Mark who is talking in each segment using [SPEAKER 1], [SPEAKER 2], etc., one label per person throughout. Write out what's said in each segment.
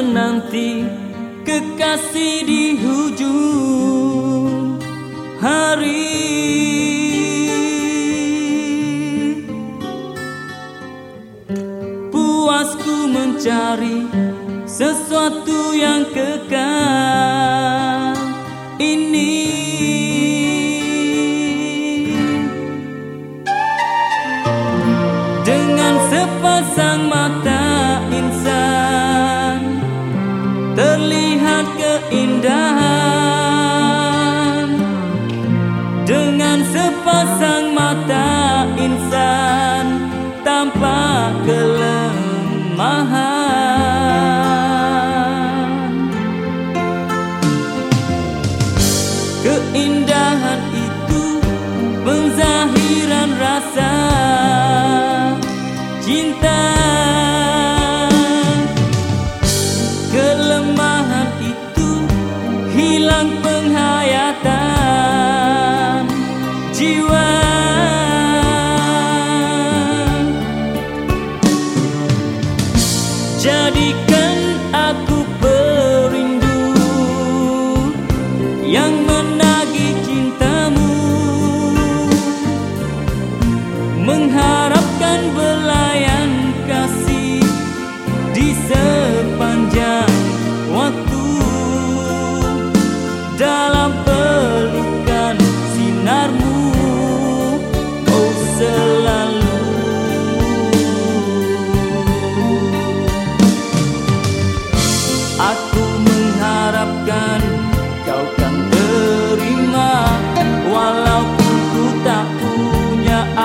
[SPEAKER 1] menanti kekasih di hujung hari. Puasku mencari sesuatu yang kekal. cinta. Kelemahan itu hilang penghayatan jiwa. Jadikan aku perindu yang menagih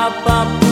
[SPEAKER 1] up, up.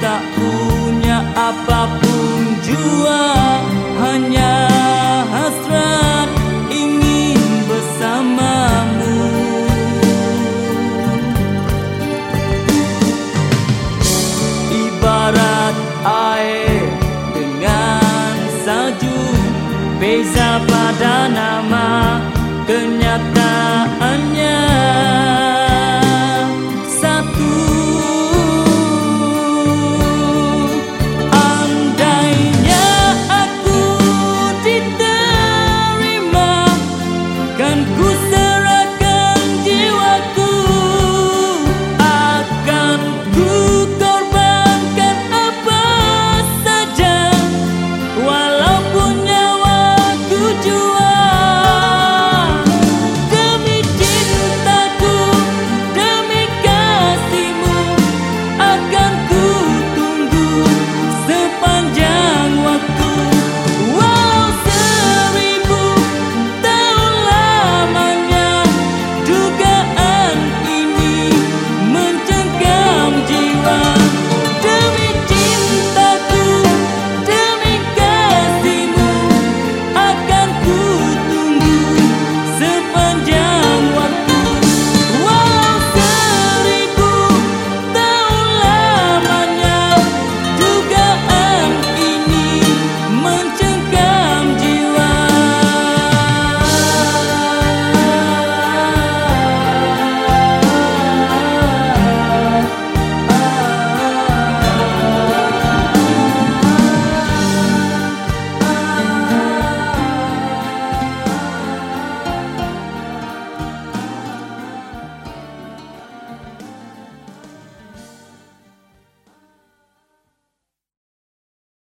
[SPEAKER 1] tak punya apa pun jua hanya hasrat ingin bersamamu. Ibarat air dengan salju beza pada nama kenyataan